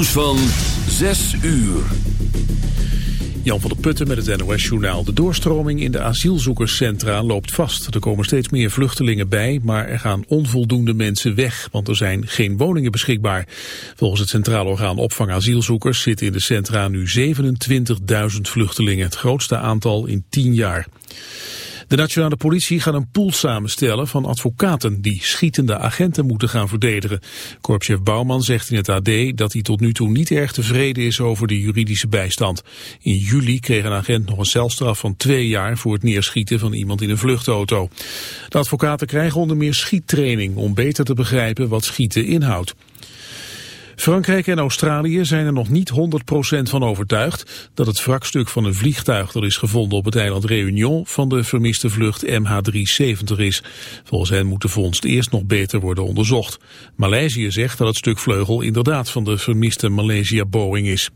Nieuws van 6 uur. Jan van der Putten met het NOS-journaal. De doorstroming in de asielzoekerscentra loopt vast. Er komen steeds meer vluchtelingen bij, maar er gaan onvoldoende mensen weg, want er zijn geen woningen beschikbaar. Volgens het Centraal Orgaan Opvang Asielzoekers zitten in de centra nu 27.000 vluchtelingen, het grootste aantal in 10 jaar. De nationale politie gaat een pool samenstellen van advocaten die schietende agenten moeten gaan verdedigen. Korpschef Bouwman zegt in het AD dat hij tot nu toe niet erg tevreden is over de juridische bijstand. In juli kreeg een agent nog een celstraf van twee jaar voor het neerschieten van iemand in een vluchtauto. De advocaten krijgen onder meer schiettraining om beter te begrijpen wat schieten inhoudt. Frankrijk en Australië zijn er nog niet 100% van overtuigd dat het wrakstuk van een vliegtuig dat is gevonden op het eiland Réunion van de vermiste vlucht MH370 is. Volgens hen moet de vondst eerst nog beter worden onderzocht. Maleisië zegt dat het stuk vleugel inderdaad van de vermiste Malaysia Boeing is.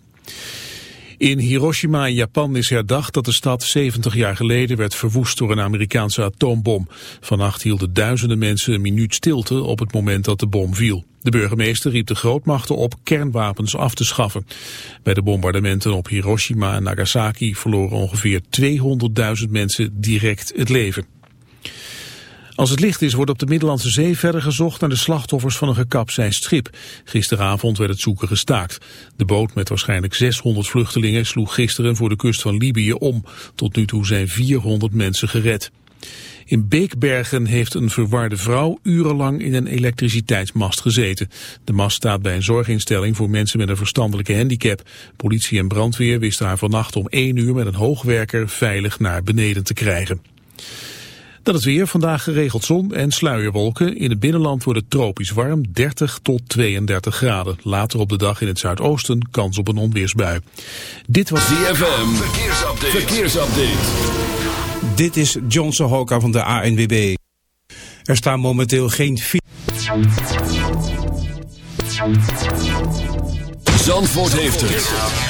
In Hiroshima in Japan is herdacht dat de stad 70 jaar geleden werd verwoest door een Amerikaanse atoombom. Vannacht hielden duizenden mensen een minuut stilte op het moment dat de bom viel. De burgemeester riep de grootmachten op kernwapens af te schaffen. Bij de bombardementen op Hiroshima en Nagasaki verloren ongeveer 200.000 mensen direct het leven. Als het licht is, wordt op de Middellandse Zee verder gezocht naar de slachtoffers van een gekapseist schip. Gisteravond werd het zoeken gestaakt. De boot met waarschijnlijk 600 vluchtelingen sloeg gisteren voor de kust van Libië om. Tot nu toe zijn 400 mensen gered. In Beekbergen heeft een verwarde vrouw urenlang in een elektriciteitsmast gezeten. De mast staat bij een zorginstelling voor mensen met een verstandelijke handicap. Politie en brandweer wisten haar vannacht om 1 uur met een hoogwerker veilig naar beneden te krijgen. Dan het weer, vandaag geregeld zon en sluierwolken. In het binnenland wordt het tropisch warm, 30 tot 32 graden. Later op de dag in het zuidoosten kans op een onweersbui. Dit was DFM, verkeersupdate. verkeersupdate. Dit is John Sohoka van de ANWB. Er staan momenteel geen... Zandvoort heeft het.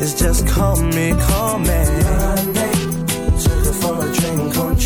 is just call me, call me. Monday, took her for a drink on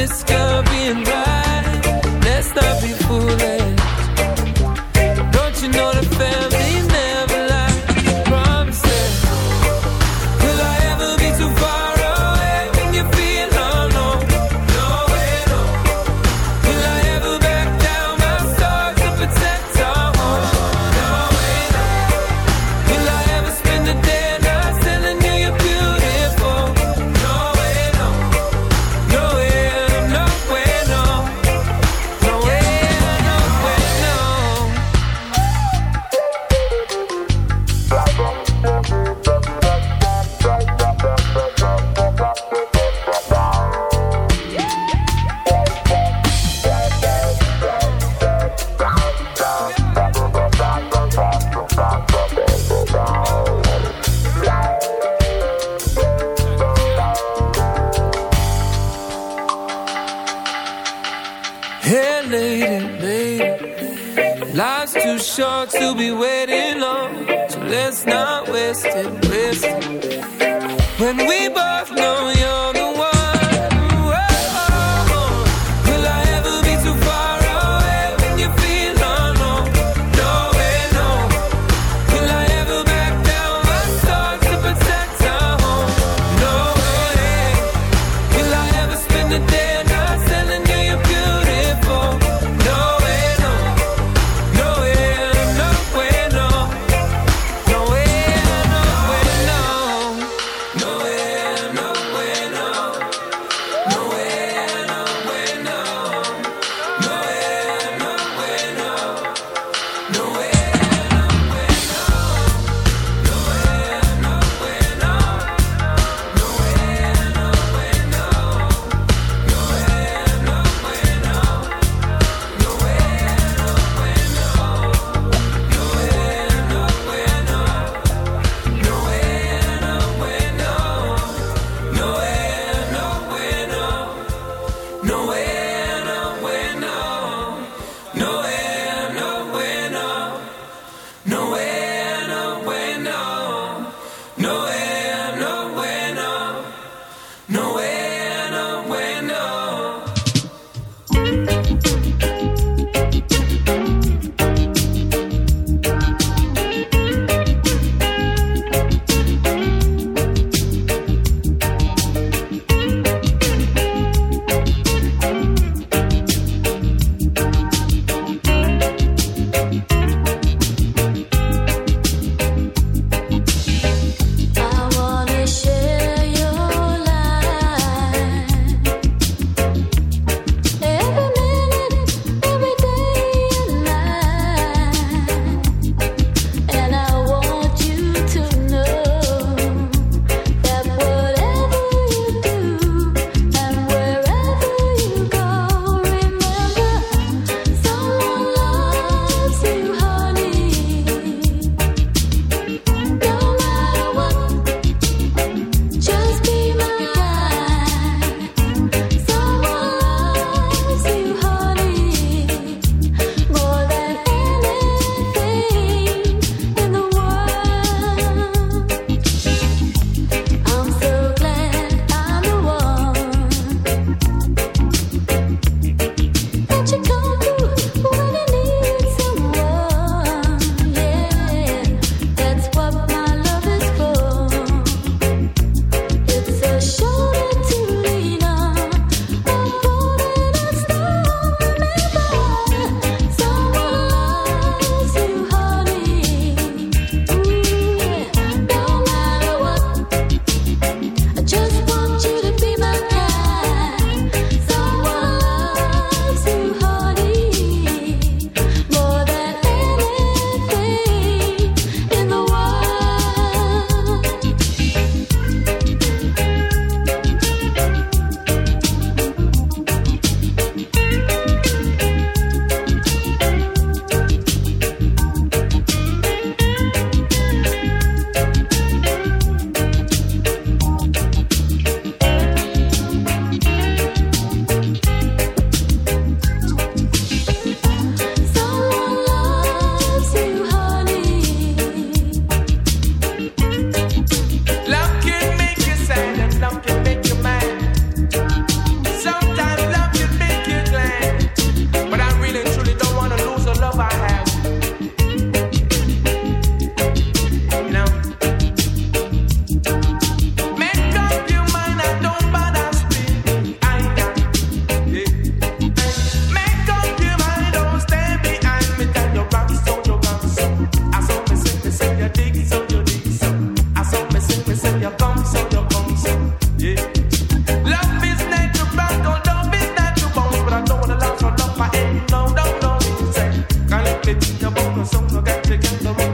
risk of being right. Let's not be foolish.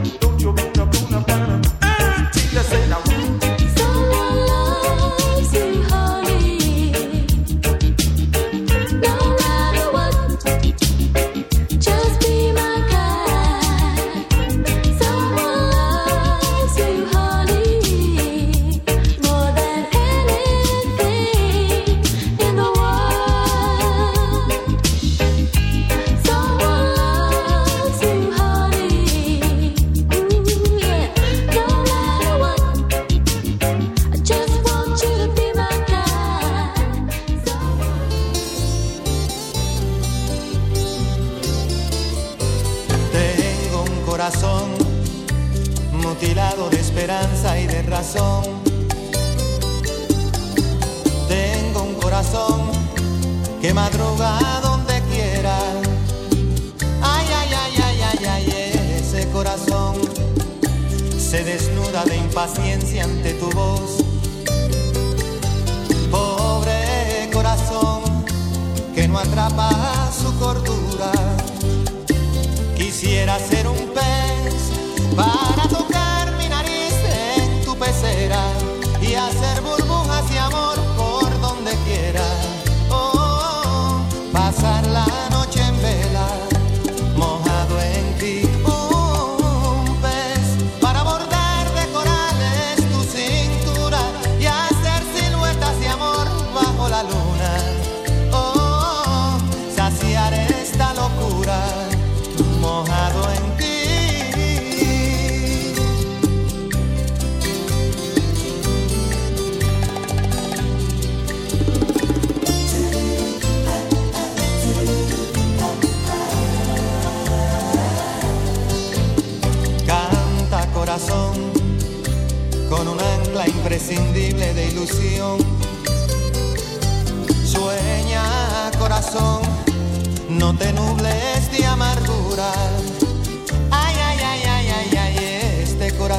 Tú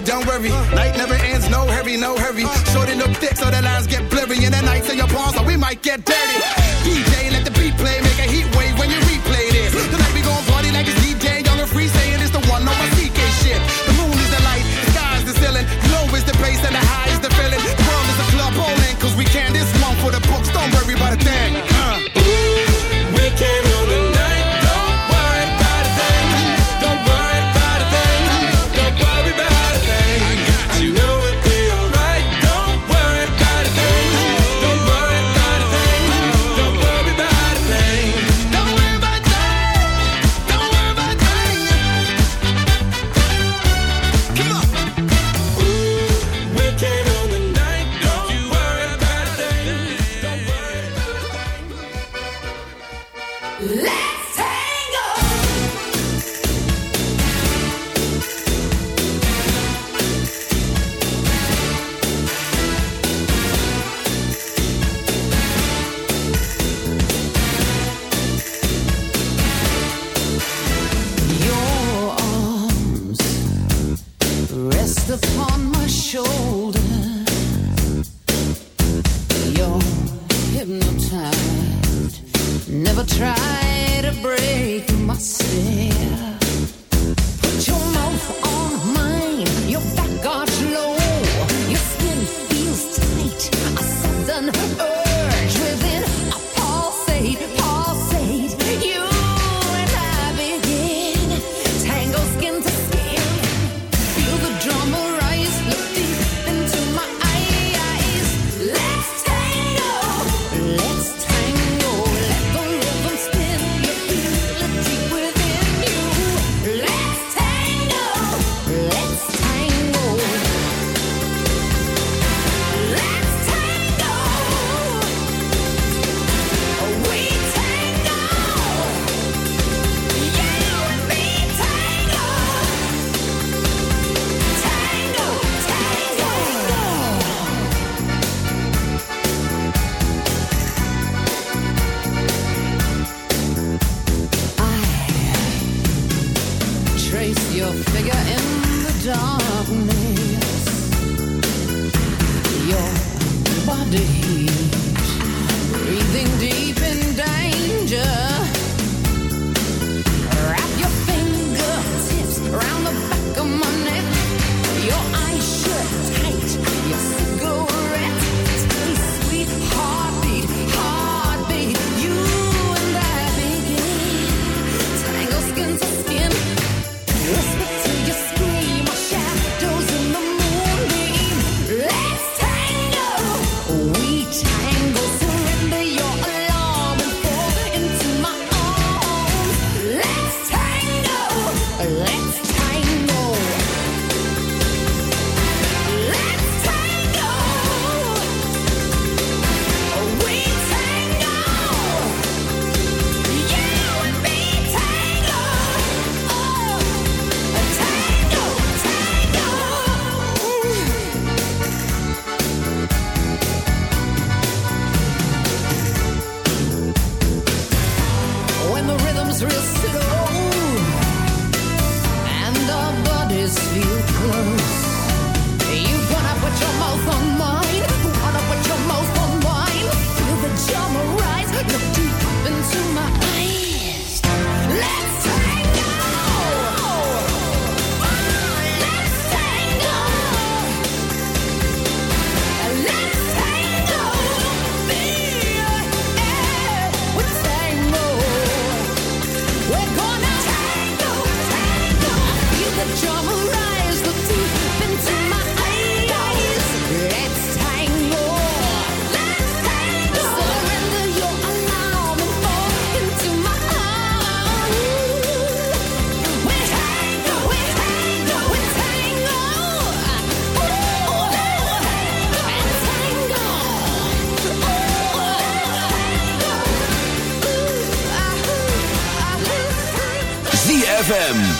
don't worry. Night never ends, no hurry, no hurry. Shorty look thick, so the lines get blurry. And the nights in your palms, so we might get dirty. DJ,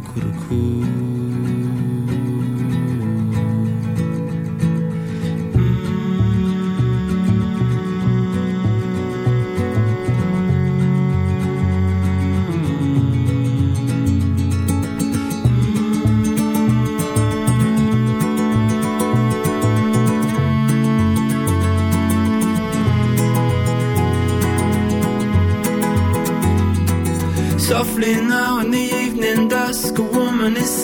Cuckoo Softly now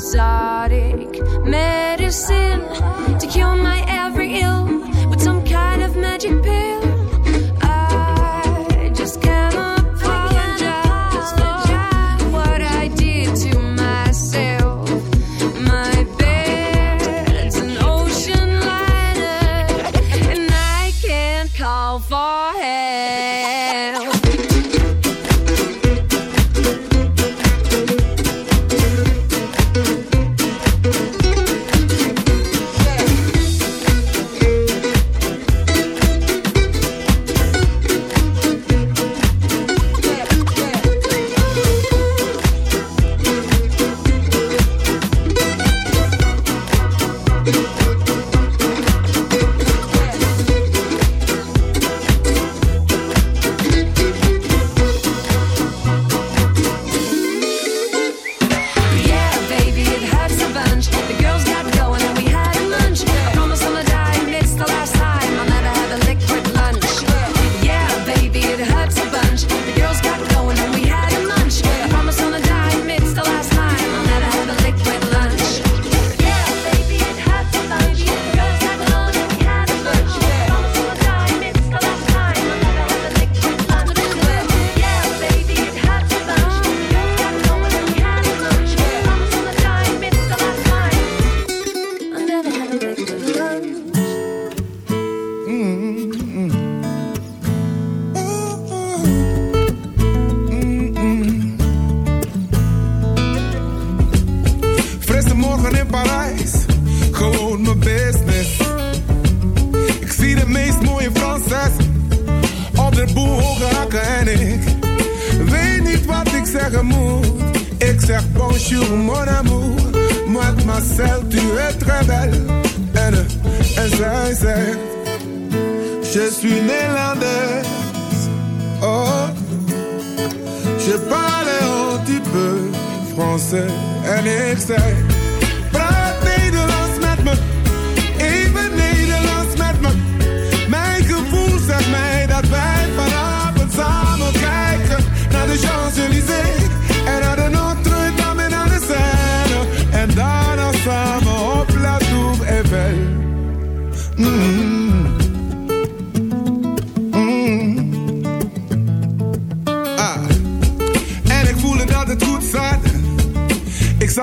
exotic medicine to cure my every ill. ik weet niet wat ik zeggen. Ik zeg bonjour mon amour, moi Marcel tu es très belle. En, eh, en zij zegt, je suis Nederlandaise. Oh, je parle un petit peu français. En ik zeg...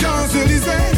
Champs-Élysées